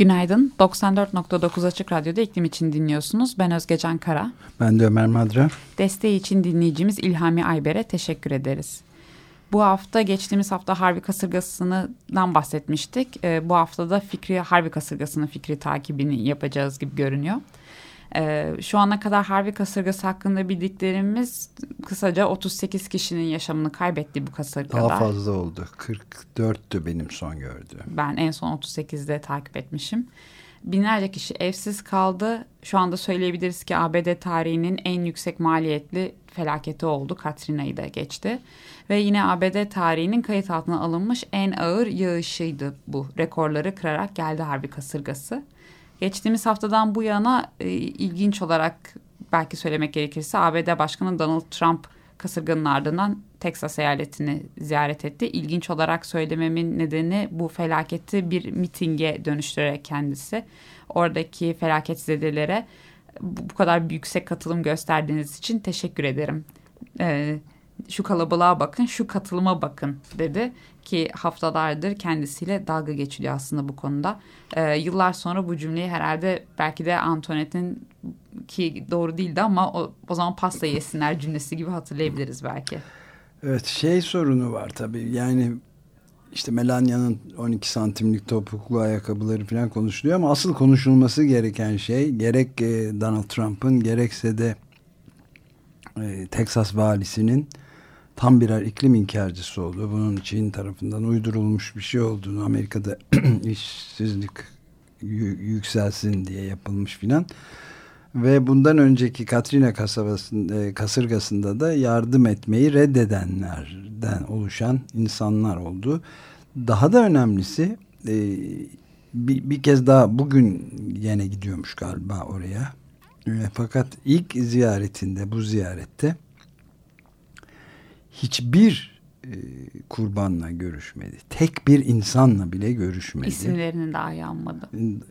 Günaydın. 94.9 Açık Radyo'da iklim için dinliyorsunuz. Ben Özgecan Kara. Ben de Ömer Madra. Desteği için dinleyicimiz İlhami Ayber'e teşekkür ederiz. Bu hafta geçtiğimiz hafta Harbi kasırgasından bahsetmiştik. Ee, bu hafta da Fikri Harbi kasırgasının fikri takibini yapacağız gibi görünüyor. Ee, şu ana kadar Harvey kasırgası hakkında bildiklerimiz kısaca 38 kişinin yaşamını kaybettiği bu kasırgada. Daha fazla oldu. 44'tü benim son gördüğüm. Ben en son 38'de takip etmişim. Binlerce kişi evsiz kaldı. Şu anda söyleyebiliriz ki ABD tarihinin en yüksek maliyetli felaketi oldu. Katrina'yı da geçti. Ve yine ABD tarihinin kayıt altına alınmış en ağır yağışıydı bu. Rekorları kırarak geldi Harvey kasırgası. Geçtiğimiz haftadan bu yana e, ilginç olarak belki söylemek gerekirse ABD Başkanı Donald Trump kasırganın ardından Texas eyaletini ziyaret etti. İlginç olarak söylememin nedeni bu felaketi bir mitinge dönüştürerek kendisi oradaki felaketzedelere bu kadar yüksek katılım gösterdiğiniz için teşekkür ederim. Ee, şu kalabalığa bakın, şu katılıma bakın dedi ki haftalardır kendisiyle dalga geçiliyor aslında bu konuda. Ee, yıllar sonra bu cümleyi herhalde belki de Antoinette'in ki doğru değildi ama o, o zaman pasta yesinler cümlesi gibi hatırlayabiliriz belki. Evet şey sorunu var tabii yani işte Melania'nın 12 santimlik topuklu ayakkabıları falan konuşuluyor ama asıl konuşulması gereken şey gerek e, Donald Trump'ın gerekse de e, Texas valisinin tam birer iklim inkarcısı oldu. Bunun Çin tarafından uydurulmuş bir şey olduğunu Amerika'da işsizlik yükselsin diye yapılmış filan. Ve bundan önceki Katrina kasabasında, e, kasırgasında da yardım etmeyi reddedenlerden oluşan insanlar oldu. Daha da önemlisi e, bir, kez daha bugün yine gidiyormuş galiba oraya. E, fakat ilk ziyaretinde bu ziyarette hiçbir e, kurbanla görüşmedi. Tek bir insanla bile görüşmedi. İsimlerini dahi anmadı.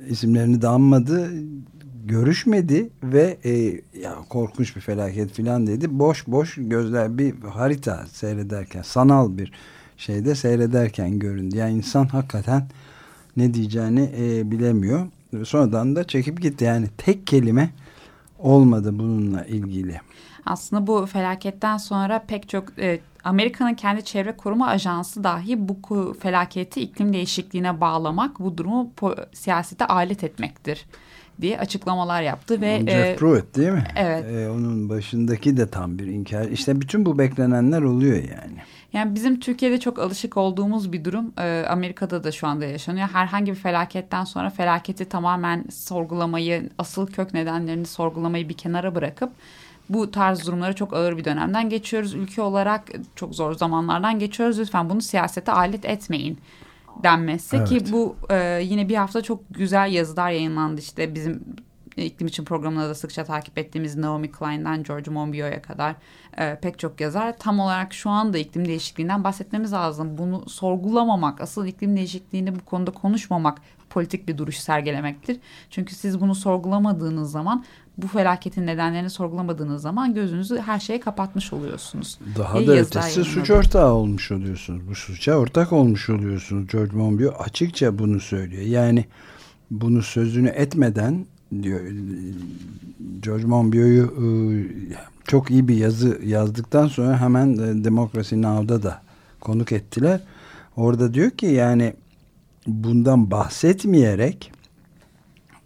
İsimlerini de anmadı. Görüşmedi ve e, ya korkunç bir felaket filan dedi. Boş boş gözler bir harita seyrederken sanal bir şeyde seyrederken göründü. Yani insan hakikaten ne diyeceğini e, bilemiyor. Sonradan da çekip gitti. Yani tek kelime olmadı bununla ilgili. Aslında bu felaketten sonra pek çok e, Amerika'nın kendi çevre koruma ajansı dahi bu felaketi iklim değişikliğine bağlamak, bu durumu siyasete alet etmektir diye açıklamalar yaptı ve Jeff e, Pruitt değil mi? Evet. E, onun başındaki de tam bir inkar. İşte bütün bu beklenenler oluyor yani. Yani bizim Türkiye'de çok alışık olduğumuz bir durum e, Amerika'da da şu anda yaşanıyor. Herhangi bir felaketten sonra felaketi tamamen sorgulamayı, asıl kök nedenlerini sorgulamayı bir kenara bırakıp bu tarz durumları çok ağır bir dönemden geçiyoruz. Ülke olarak çok zor zamanlardan geçiyoruz. Lütfen bunu siyasete alet etmeyin denmesi evet. ki bu e, yine bir hafta çok güzel yazılar yayınlandı işte bizim iklim için programında da sıkça takip ettiğimiz Naomi Klein'den George Monbiot'a kadar e, pek çok yazar. Tam olarak şu anda iklim değişikliğinden bahsetmemiz lazım. Bunu sorgulamamak, asıl iklim değişikliğini bu konuda konuşmamak politik bir duruş sergilemektir. Çünkü siz bunu sorgulamadığınız zaman bu felaketin nedenlerini sorgulamadığınız zaman gözünüzü her şeye kapatmış oluyorsunuz. Daha da ötesi suç ortağı olmuş oluyorsunuz. Bu suça ortak olmuş oluyorsunuz. George Monbiot açıkça bunu söylüyor. Yani bunu sözünü etmeden diyor George Monbiot'u e, çok iyi bir yazı yazdıktan sonra hemen Demokrasi Now'da da konuk ettiler. Orada diyor ki yani bundan bahsetmeyerek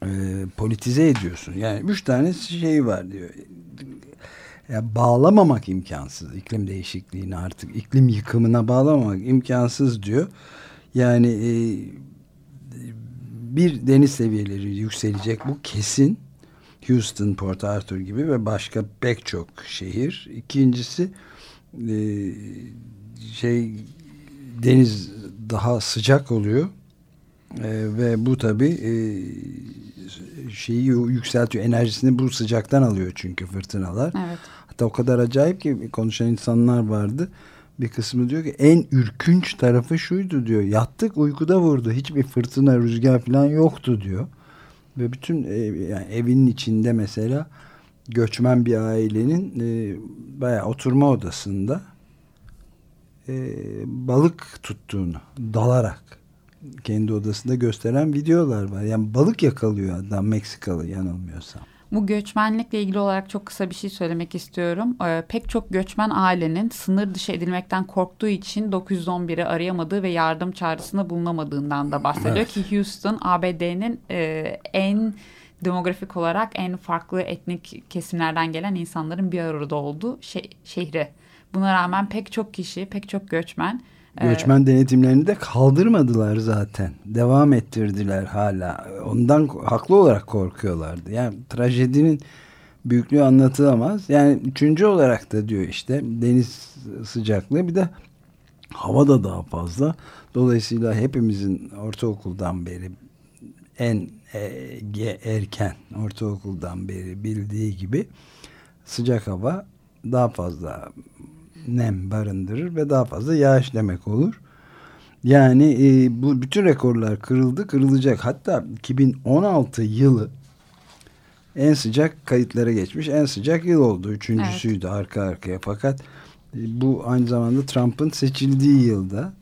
e, politize ediyorsun. Yani üç tane şey var diyor. Ya bağlamamak imkansız iklim değişikliğini artık iklim yıkımına bağlamamak imkansız diyor. Yani e, bir deniz seviyeleri yükselecek bu kesin. Houston, Port Arthur gibi ve başka pek çok şehir. İkincisi e, şey deniz daha sıcak oluyor e, ve bu tabi e, şeyi yükseltiyor enerjisini bu sıcaktan alıyor çünkü fırtınalar. Evet. Hatta o kadar acayip ki konuşan insanlar vardı. Bir kısmı diyor ki en ürkünç tarafı şuydu diyor. Yattık uykuda vurdu. Hiçbir fırtına rüzgar falan yoktu diyor. Ve bütün ev, yani evinin içinde mesela göçmen bir ailenin e, bayağı oturma odasında e, balık tuttuğunu dalarak kendi odasında gösteren videolar var. Yani balık yakalıyor adam Meksikalı yanılmıyorsam. Bu göçmenlikle ilgili olarak çok kısa bir şey söylemek istiyorum. Ee, pek çok göçmen ailenin sınır dışı edilmekten korktuğu için 911'i arayamadığı ve yardım çağrısında bulunamadığından da bahsediyor evet. ki Houston ABD'nin e, en demografik olarak en farklı etnik kesimlerden gelen insanların bir arada olduğu şe şehri. Buna rağmen pek çok kişi, pek çok göçmen Göçmen denetimlerini de kaldırmadılar zaten. Devam ettirdiler hala. Ondan haklı olarak korkuyorlardı. Yani trajedinin büyüklüğü anlatılamaz. Yani üçüncü olarak da diyor işte deniz sıcaklığı bir de hava da daha fazla. Dolayısıyla hepimizin ortaokuldan beri en e, erken ortaokuldan beri bildiği gibi sıcak hava daha fazla nem barındırır ve daha fazla yağış demek olur. Yani e, bu bütün rekorlar kırıldı, kırılacak. Hatta 2016 yılı en sıcak kayıtlara geçmiş en sıcak yıl oldu. Üçüncüsüydü evet. arka arkaya. Fakat e, bu aynı zamanda Trump'ın seçildiği yılda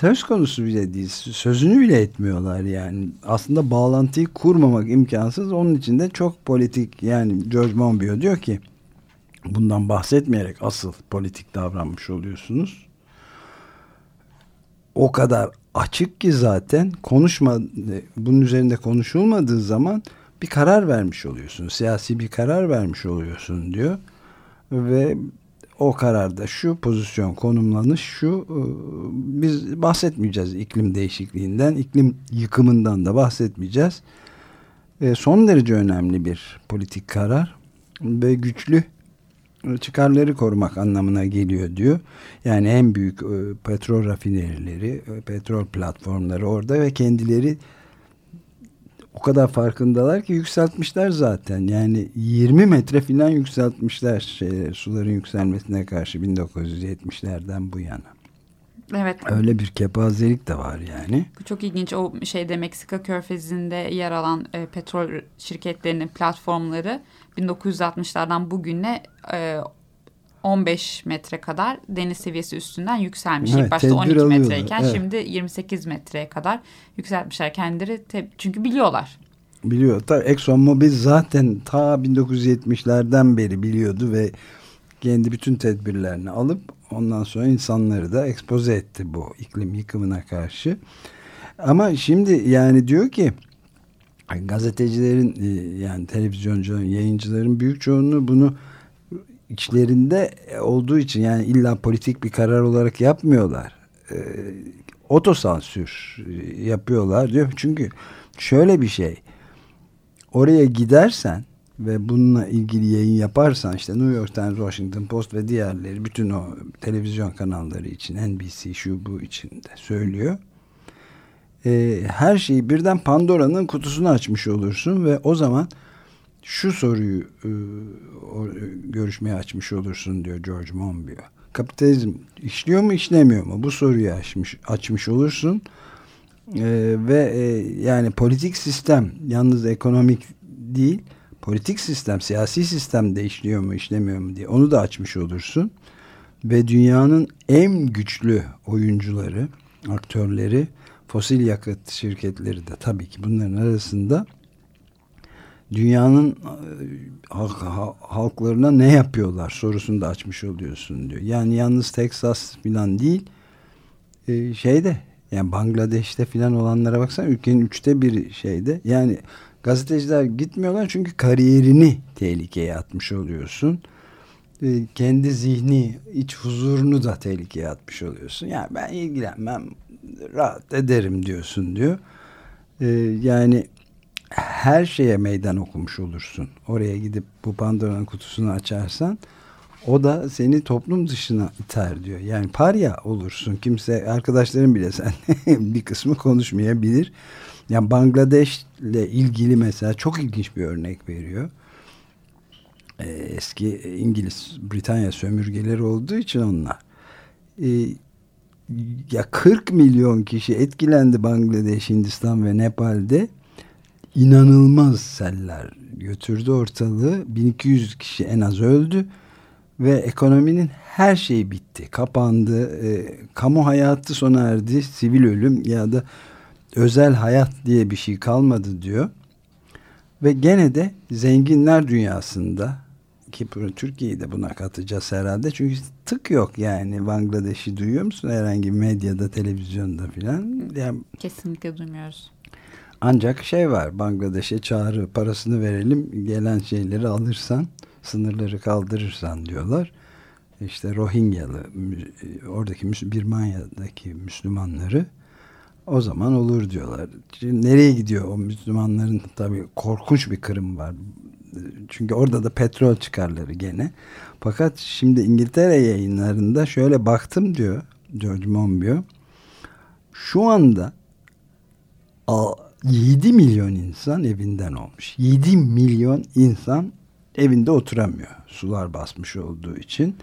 söz konusu bile değil. Sözünü bile etmiyorlar yani. Aslında bağlantıyı kurmamak imkansız. Onun için de çok politik yani George Monbiot diyor ki bundan bahsetmeyerek asıl politik davranmış oluyorsunuz. O kadar açık ki zaten konuşma bunun üzerinde konuşulmadığı zaman bir karar vermiş oluyorsun. Siyasi bir karar vermiş oluyorsun diyor. Ve o kararda şu pozisyon konumlanış şu e, biz bahsetmeyeceğiz iklim değişikliğinden iklim yıkımından da bahsetmeyeceğiz e, son derece önemli bir politik karar ve güçlü çıkarları korumak anlamına geliyor diyor. Yani en büyük e, petrol rafinerileri, petrol platformları orada ve kendileri o kadar farkındalar ki yükseltmişler zaten. Yani 20 metre falan yükseltmişler şey, suların yükselmesine karşı 1970'lerden bu yana. Evet. Öyle bir kepazelik de var yani. Çok ilginç. O şeyde Meksika körfezinde yer alan e, petrol şirketlerinin platformları 1960'lardan bugüne e, 15 metre kadar deniz seviyesi üstünden yükselmiş. Evet, İlk başta 12 metreyken evet. şimdi 28 metreye kadar yükseltmişler kendileri. Çünkü biliyorlar. Biliyor. Tabii Exxon Mobil zaten ta 1970'lerden beri biliyordu ve kendi bütün tedbirlerini alıp ondan sonra insanları da ekspoze etti bu iklim yıkımına karşı. Ama şimdi yani diyor ki gazetecilerin e, yani televizyoncuların, yayıncıların büyük çoğunluğu bunu içlerinde olduğu için yani illa politik bir karar olarak yapmıyorlar. E, otosansür yapıyorlar diyor. Çünkü şöyle bir şey oraya gidersen ve bununla ilgili yayın yaparsan işte New York Times, Washington Post ve diğerleri bütün o televizyon kanalları için NBC şu bu için de söylüyor. Ee, her şeyi birden Pandora'nın kutusunu açmış olursun ve o zaman şu soruyu e, görüşmeye açmış olursun diyor George Monbiot. Kapitalizm işliyor mu işlemiyor mu? Bu soruyu açmış, açmış olursun. Ee, ve e, yani politik sistem yalnız ekonomik değil politik sistem, siyasi sistem de mu, işlemiyor mu diye onu da açmış olursun. Ve dünyanın en güçlü oyuncuları, aktörleri, fosil yakıt şirketleri de tabii ki bunların arasında dünyanın e, halk, halklarına ne yapıyorlar sorusunu da açmış oluyorsun diyor. Yani yalnız Texas filan değil e, şeyde yani Bangladeş'te filan olanlara baksan ülkenin üçte bir şeyde yani Gazeteciler gitmiyorlar çünkü kariyerini tehlikeye atmış oluyorsun. E, kendi zihni, iç huzurunu da tehlikeye atmış oluyorsun. Yani ben ilgilenmem, rahat ederim diyorsun diyor. E, yani her şeye meydan okumuş olursun. Oraya gidip bu Pandora'nın kutusunu açarsan O da seni toplum dışına iter diyor. Yani parya olursun. Kimse arkadaşların bile sen bir kısmı konuşmayabilir. Yani Bangladeş ile ilgili mesela çok ilginç bir örnek veriyor. Ee, eski İngiliz, Britanya sömürgeleri olduğu için onlar. Ee, ya 40 milyon kişi etkilendi Bangladeş, Hindistan ve Nepal'de. İnanılmaz seller götürdü ortalığı. 1200 kişi en az öldü ve ekonominin her şeyi bitti, kapandı. E, kamu hayatı sona erdi, sivil ölüm ya da özel hayat diye bir şey kalmadı diyor. Ve gene de zenginler dünyasında ki Türkiye'yi de buna katacağız herhalde. Çünkü tık yok yani Bangladeş'i duyuyor musun herhangi medyada, televizyonda filan? Yani, Kesinlikle duymuyoruz. Ancak şey var Bangladeş'e çağrı parasını verelim gelen şeyleri alırsan sınırları kaldırırsan diyorlar. İşte Rohingyalı oradaki Birmanya'daki Müslümanları o zaman olur diyorlar. Şimdi nereye gidiyor o Müslümanların tabii korkunç bir kırım var. Çünkü orada da petrol çıkarları gene. Fakat şimdi İngiltere yayınlarında şöyle baktım diyor George Monbiot. Şu anda 7 milyon insan evinden olmuş. 7 milyon insan evinde oturamıyor. Sular basmış olduğu için.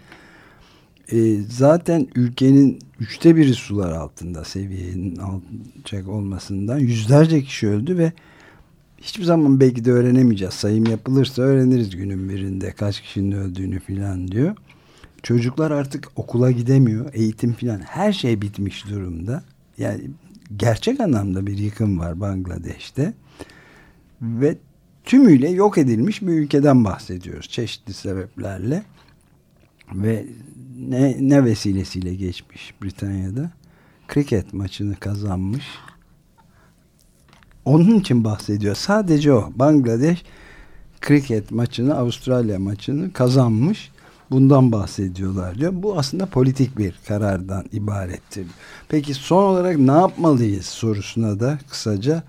E, zaten ülkenin üçte biri sular altında seviyenin alacak olmasından yüzlerce kişi öldü ve hiçbir zaman belki de öğrenemeyeceğiz. Sayım yapılırsa öğreniriz günün birinde kaç kişinin öldüğünü filan diyor. Çocuklar artık okula gidemiyor. Eğitim filan her şey bitmiş durumda. Yani gerçek anlamda bir yıkım var Bangladeş'te. Ve tümüyle yok edilmiş bir ülkeden bahsediyoruz. Çeşitli sebeplerle. Ve ne, ne vesilesiyle geçmiş Britanya'da. Kriket maçını kazanmış. Onun için bahsediyor. Sadece o. Bangladeş kriket maçını, Avustralya maçını kazanmış. Bundan bahsediyorlar diyor. Bu aslında politik bir karardan ibarettir. Peki son olarak ne yapmalıyız sorusuna da kısaca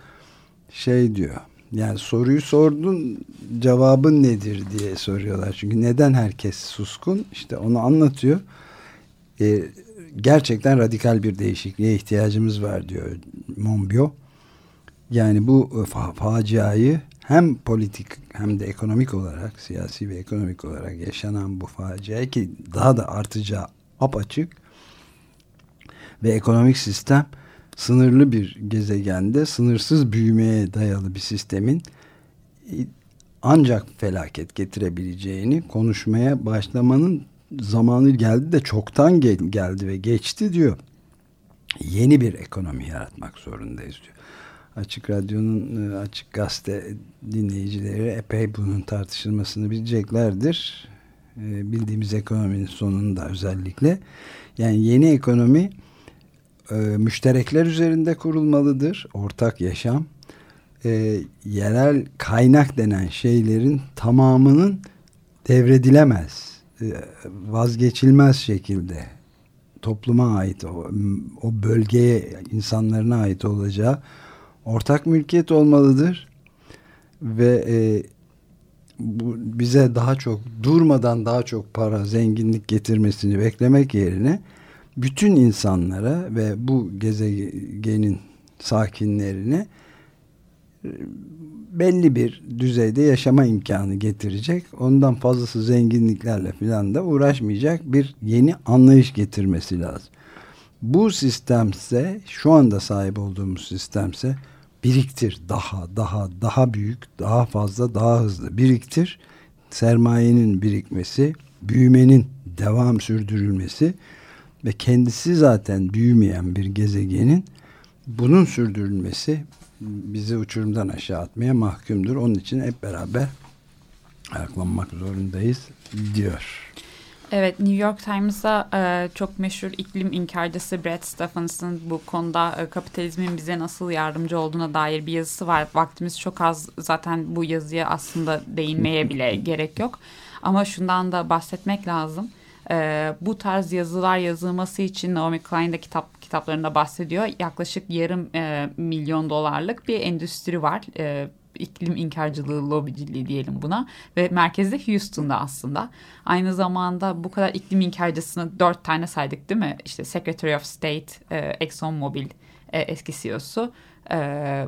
şey diyor. Yani soruyu sordun cevabın nedir diye soruyorlar. Çünkü neden herkes suskun? İşte onu anlatıyor. Ee, gerçekten radikal bir değişikliğe ihtiyacımız var diyor Monbiot. Yani bu fa faciayı hem politik hem de ekonomik olarak siyasi ve ekonomik olarak yaşanan bu facia ki daha da artacağı apaçık ve ekonomik sistem sınırlı bir gezegende sınırsız büyümeye dayalı bir sistemin ancak felaket getirebileceğini konuşmaya başlamanın zamanı geldi de çoktan gel geldi ve geçti diyor. Yeni bir ekonomi yaratmak zorundayız diyor. Açık Radyo'nun e, Açık Gazete dinleyicileri epey bunun tartışılmasını bileceklerdir. E, bildiğimiz ekonominin sonunda özellikle. Yani yeni ekonomi e, müşterekler üzerinde kurulmalıdır. Ortak yaşam. Yerel kaynak denen şeylerin tamamının devredilemez, vazgeçilmez şekilde topluma ait, o, o bölgeye, insanlarına ait olacağı ortak mülkiyet olmalıdır ve e, bu bize daha çok durmadan daha çok para, zenginlik getirmesini beklemek yerine bütün insanlara ve bu gezegenin sakinlerine e, belli bir düzeyde yaşama imkanı getirecek. Ondan fazlası zenginliklerle filan da uğraşmayacak bir yeni anlayış getirmesi lazım. Bu sistemse şu anda sahip olduğumuz sistemse biriktir daha daha daha büyük daha fazla daha hızlı biriktir sermayenin birikmesi büyümenin devam sürdürülmesi ve kendisi zaten büyümeyen bir gezegenin bunun sürdürülmesi bizi uçurumdan aşağı atmaya mahkumdur. Onun için hep beraber ayaklanmak zorundayız diyor. Evet, New York Times'da e, çok meşhur iklim inkarcısı Brad Stephens'ın bu konuda e, kapitalizmin bize nasıl yardımcı olduğuna dair bir yazısı var. Vaktimiz çok az zaten bu yazıya aslında değinmeye bile gerek yok. Ama şundan da bahsetmek lazım. E, bu tarz yazılar yazılması için Naomi Klein de kitap kitaplarında bahsediyor. Yaklaşık yarım e, milyon dolarlık bir endüstri var. E, iklim inkarcılığı lobiciliği diyelim buna ve merkezde Houston'da aslında. Aynı zamanda bu kadar iklim inkarcısını dört tane saydık değil mi? İşte Secretary of State, e, ExxonMobil e, eski CEO'su, e,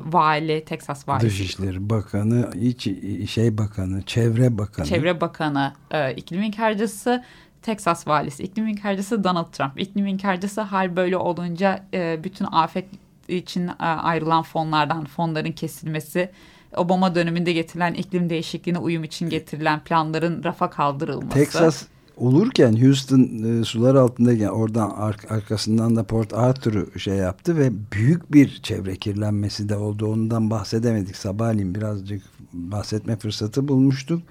vali, Texas valisi. Dışişleri Bakanı, İç şey Bakanı, Çevre Bakanı. Çevre Bakanı, e, iklim inkarcısı, Texas valisi, iklim inkarcısı Donald Trump. İklim inkarcısı hal böyle olunca e, bütün afet için e, ayrılan fonlardan fonların kesilmesi, Obama döneminde getirilen iklim değişikliğine uyum için getirilen planların rafa kaldırılması. Texas olurken Houston e, sular altındayken oradan ar arkasından da Port Arthur'u şey yaptı ve büyük bir çevre kirlenmesi de oldu. Ondan bahsedemedik. Sabahleyin birazcık bahsetme fırsatı bulmuştuk.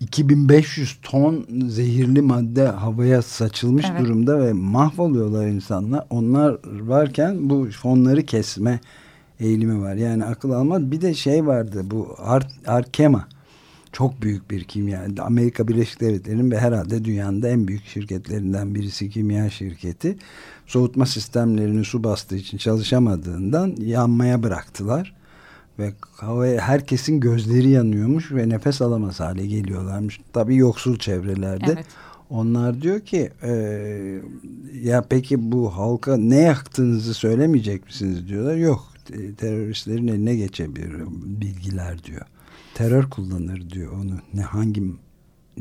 2500 ton zehirli madde havaya saçılmış evet. durumda ve mahvoluyorlar insanlar. Onlar varken bu fonları kesme eğilimi var. Yani akıl almaz. Bir de şey vardı bu Ar Arkema. Çok büyük bir kimya. Amerika Birleşik Devletleri'nin ve herhalde dünyanın en büyük şirketlerinden birisi kimya şirketi. Soğutma sistemlerini su bastığı için çalışamadığından yanmaya bıraktılar ve havaya herkesin gözleri yanıyormuş ve nefes alamaz hale geliyorlarmış. Tabii yoksul çevrelerde. Evet. Onlar diyor ki e, ya peki bu halka ne yaktığınızı söylemeyecek misiniz diyorlar. Yok teröristlerin eline geçebilir bilgiler diyor. Terör kullanır diyor onu. Ne hangi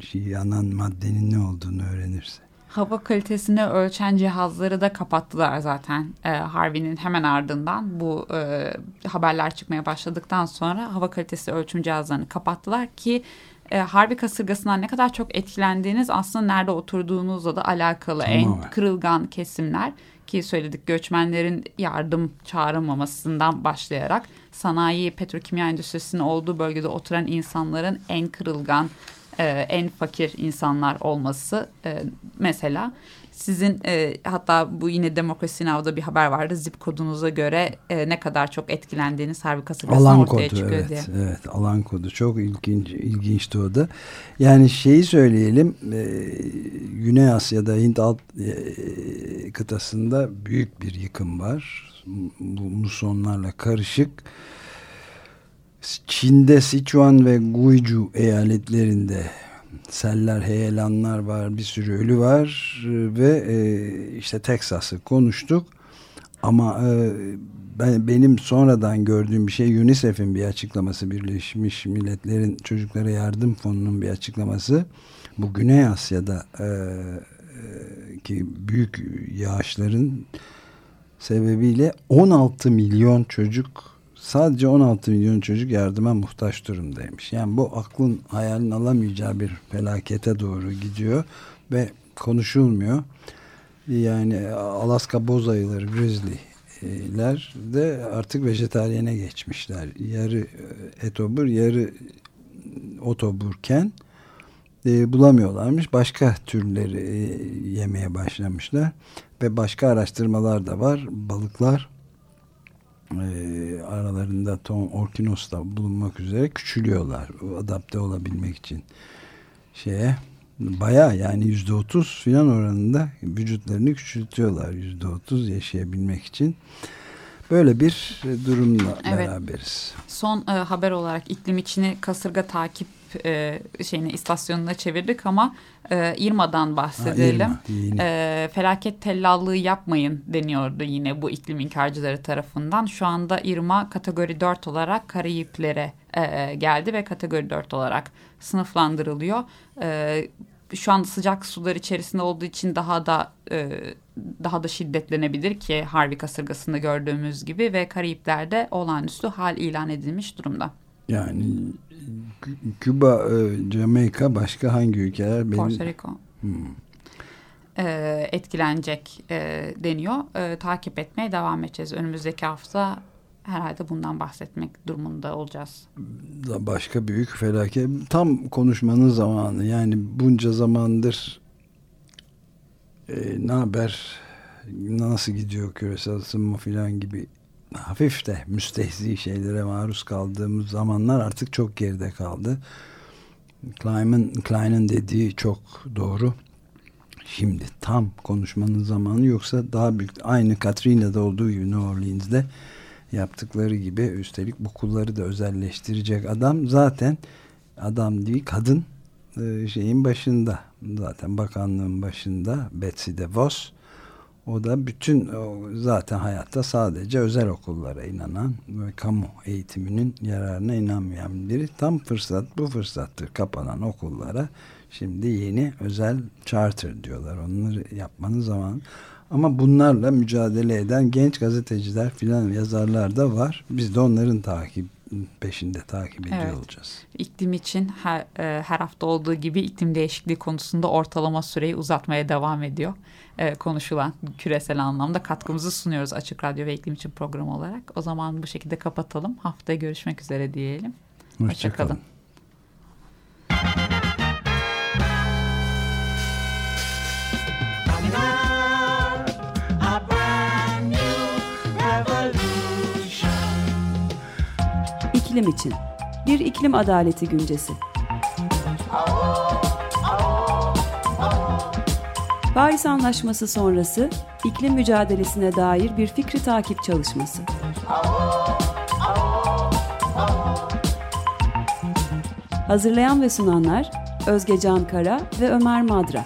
şey, yanan maddenin ne olduğunu öğrenirse hava kalitesini ölçen cihazları da kapattılar zaten e, Harvey'nin hemen ardından bu e, haberler çıkmaya başladıktan sonra hava kalitesi ölçüm cihazlarını kapattılar ki e, Harvey kasırgasından ne kadar çok etkilendiğiniz aslında nerede oturduğunuzla da alakalı tamam. en kırılgan kesimler ki söyledik göçmenlerin yardım çağrılmamasından başlayarak sanayi petrokimya endüstrisinin olduğu bölgede oturan insanların en kırılgan e, en fakir insanlar olması e, mesela sizin e, hatta bu yine Demokrasi Sınav'da bir haber vardı. Zip kodunuza göre e, ne kadar çok etkilendiğiniz harbi kasırgasından ortaya kodu, çıkıyor evet, diye. Evet alan kodu çok ilginç ilginçti o da. Yani şeyi söyleyelim e, Güney Asya'da Hint alt e, kıtasında büyük bir yıkım var. Bu musonlarla karışık Çin'de Sichuan ve Guizhou eyaletlerinde seller, heyelanlar var, bir sürü ölü var ve e, işte Teksas'ı konuştuk. Ama e, ben benim sonradan gördüğüm bir şey UNICEF'in bir açıklaması, Birleşmiş Milletler'in Çocuklara Yardım Fonu'nun bir açıklaması. Bu Güney Asya'da e, e ki büyük yağışların sebebiyle 16 milyon çocuk sadece 16 milyon çocuk yardıma muhtaç durumdaymış. Yani bu aklın hayalin alamayacağı bir felakete doğru gidiyor ve konuşulmuyor. Yani Alaska boz ayıları, grizzly'ler de artık vejetaryene geçmişler. Yarı etobur, yarı otoburken e, bulamıyorlarmış. Başka türleri e, yemeye başlamışlar. Ve başka araştırmalar da var. Balıklar e, aralarında Tom Orkinos da bulunmak üzere küçülüyorlar adapte olabilmek için şeye baya yani yüzde otuz filan oranında vücutlarını küçültüyorlar yüzde otuz yaşayabilmek için böyle bir durumla evet. beraberiz. Son e, haber olarak iklim içini kasırga takip e, şeyini istasyonuna çevirdik ama e, İrma'dan bahsedelim. Ha, İrma, e, felaket tellallığı yapmayın deniyordu yine bu iklim inkarcıları tarafından. Şu anda İrma kategori 4 olarak Karayiplere e, geldi ve kategori 4 olarak sınıflandırılıyor. E, şu anda sıcak sular içerisinde olduğu için daha da e, daha da şiddetlenebilir ki Harvey kasırgasında gördüğümüz gibi ve Karayipler'de olağanüstü hal ilan edilmiş durumda. Yani Küba, e, Jamaika başka hangi ülkeler? Benim... Porto Rico. Hmm. E, etkilenecek e, deniyor. E, takip etmeye devam edeceğiz. Önümüzdeki hafta herhalde bundan bahsetmek durumunda olacağız. Başka büyük felaket. Tam konuşmanın zamanı. Yani bunca zamandır e, ne haber nasıl gidiyor küresel ısınma filan gibi hafif de müstehzi şeylere maruz kaldığımız zamanlar artık çok geride kaldı. Klein'in Klein'in dediği çok doğru. Şimdi tam konuşmanın zamanı yoksa daha büyük aynı Katrina'da olduğu gibi New Orleans'de yaptıkları gibi üstelik bu kulları da özelleştirecek adam zaten adam değil kadın e, şeyin başında zaten bakanlığın başında Betsy DeVos o da bütün zaten hayatta sadece özel okullara inanan ve kamu eğitiminin yararına inanmayan biri. Tam fırsat bu fırsattır kapanan okullara. Şimdi yeni özel charter diyorlar. Onları yapmanın zamanı. Ama bunlarla mücadele eden genç gazeteciler filan yazarlar da var. Biz de onların takip peşinde takip ediyor evet. olacağız. İklim için her, e, her hafta olduğu gibi iklim değişikliği konusunda ortalama süreyi uzatmaya devam ediyor. E, konuşulan küresel anlamda katkımızı sunuyoruz Açık Radyo ve İklim için programı olarak. O zaman bu şekilde kapatalım. Haftaya görüşmek üzere diyelim. Hoşçakalın. Hoşça iklim için. Bir iklim adaleti güncesi. Paris Anlaşması sonrası iklim mücadelesine dair bir fikri takip çalışması. Hazırlayan ve sunanlar Özge Can Kara ve Ömer Madra.